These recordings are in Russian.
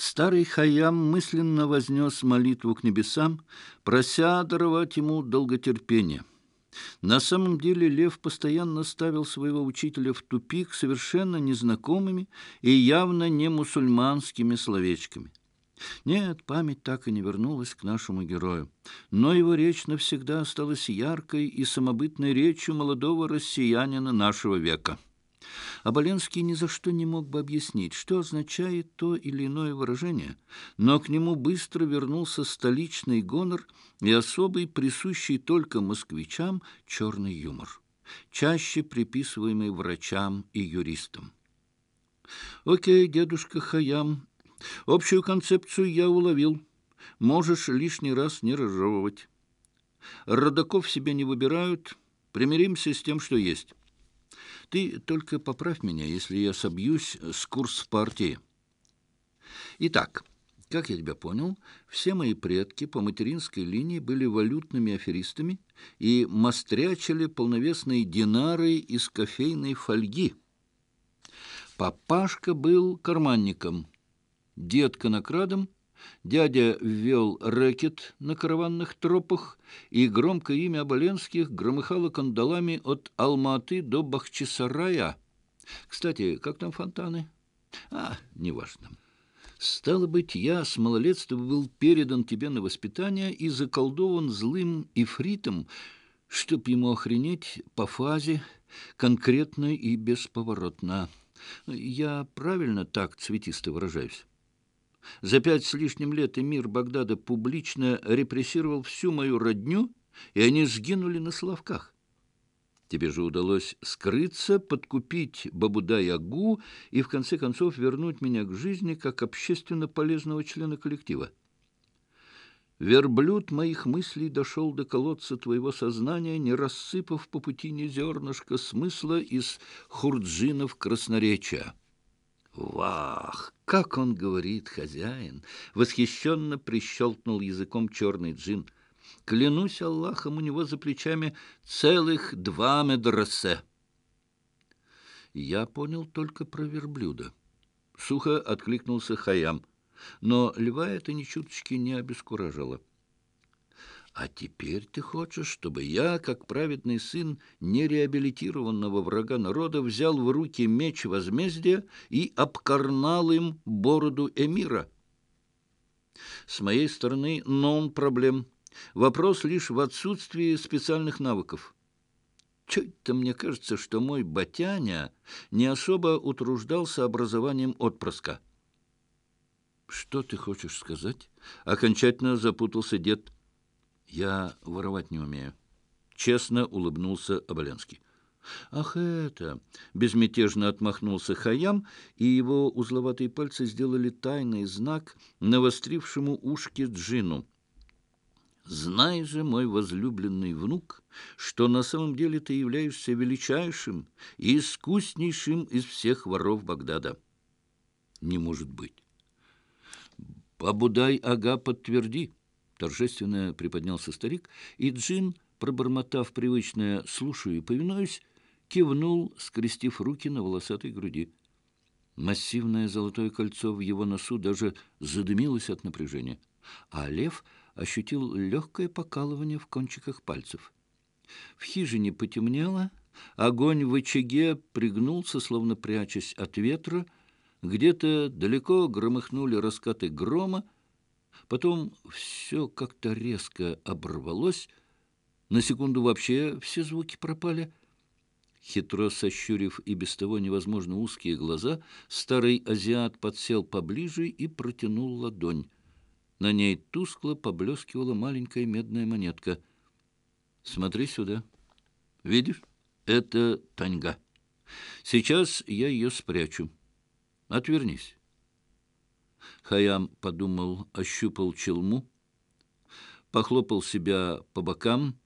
Старый Хаям мысленно вознес молитву к небесам, прося даровать ему долготерпение. На самом деле Лев постоянно ставил своего учителя в тупик совершенно незнакомыми и явно не мусульманскими словечками. Нет, память так и не вернулась к нашему герою, но его речь навсегда осталась яркой и самобытной речью молодого россиянина нашего века. Оболенский ни за что не мог бы объяснить, что означает то или иное выражение, но к нему быстро вернулся столичный гонор и особый, присущий только москвичам, черный юмор, чаще приписываемый врачам и юристам. «Окей, дедушка Хаям, общую концепцию я уловил. Можешь лишний раз не разжевывать. Родаков себе не выбирают, примиримся с тем, что есть». Ты только поправь меня, если я собьюсь с курс партии. Итак, как я тебя понял, все мои предки по материнской линии были валютными аферистами и мострячили полновесные динары из кофейной фольги. Папашка был карманником, дед конокрадом — Дядя ввел рэкет на караванных тропах, и громкое имя Оболенских громыхало кандалами от Алматы до Бахчисарая. Кстати, как там фонтаны? А, неважно. Стало быть, я с малолетства был передан тебе на воспитание и заколдован злым ифритом, чтоб ему охренеть по фазе, конкретно и бесповоротно. Я правильно так цветисто выражаюсь? За пять с лишним лет эмир Багдада публично репрессировал всю мою родню, и они сгинули на Славках. Тебе же удалось скрыться, подкупить Бабудай-Агу и, в конце концов, вернуть меня к жизни как общественно полезного члена коллектива. Верблюд моих мыслей дошел до колодца твоего сознания, не рассыпав по пути ни зернышка смысла из хурджинов красноречия. «Вах! Как он говорит, хозяин!» — восхищенно прищелкнул языком черный джин. «Клянусь Аллахом, у него за плечами целых два медресе!» Я понял только про верблюда. Сухо откликнулся Хаям, но льва это ни чуточки не обескуражило. А теперь ты хочешь, чтобы я, как праведный сын нереабилитированного врага народа, взял в руки меч возмездия и обкорнал им бороду эмира? С моей стороны, нон-проблем. Вопрос лишь в отсутствии специальных навыков. Чуть-то мне кажется, что мой батяня не особо утруждался образованием отпрыска. «Что ты хочешь сказать?» — окончательно запутался дед я воровать не умею. Честно улыбнулся Оболенский. «Ах, это!» — безмятежно отмахнулся Хаям, и его узловатые пальцы сделали тайный знак навострившему ушки Джину. «Знай же, мой возлюбленный внук, что на самом деле ты являешься величайшим и искуснейшим из всех воров Багдада». «Не может быть». «Побудай-ага, подтверди» торжественно приподнялся старик, и Джин, пробормотав привычное «слушаю и повинуюсь», кивнул, скрестив руки на волосатой груди. Массивное золотое кольцо в его носу даже задымилось от напряжения, а лев ощутил легкое покалывание в кончиках пальцев. В хижине потемнело, огонь в очаге пригнулся, словно прячась от ветра, где-то далеко громыхнули раскаты грома, Потом все как-то резко оборвалось. На секунду вообще все звуки пропали. Хитро сощурив и без того невозможно узкие глаза, старый азиат подсел поближе и протянул ладонь. На ней тускло поблескивала маленькая медная монетка. «Смотри сюда. Видишь? Это таньга. Сейчас я ее спрячу. Отвернись». Хаям подумал, ощупал челму, похлопал себя по бокам,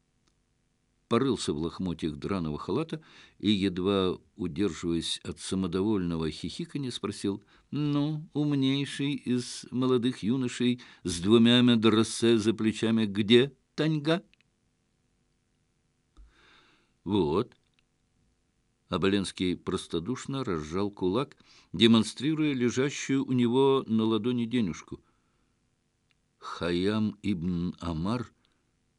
порылся в лохмотьях драного халата и, едва удерживаясь от самодовольного хихиканья, спросил, «Ну, умнейший из молодых юношей с двумя медресе за плечами, где Таньга?» «Вот». Аболенский простодушно разжал кулак, демонстрируя лежащую у него на ладони денежку. Хаям ибн Амар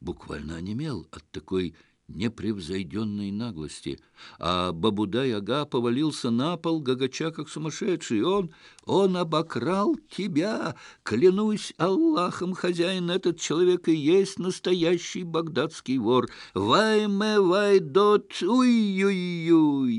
буквально онемел от такой непревзойденной наглости, а Бабудай-ага повалился на пол, гагача как сумасшедший. Он, он обокрал тебя! Клянусь Аллахом, хозяин, этот человек и есть настоящий багдадский вор. Вайме вайдот, уй-юй-юй!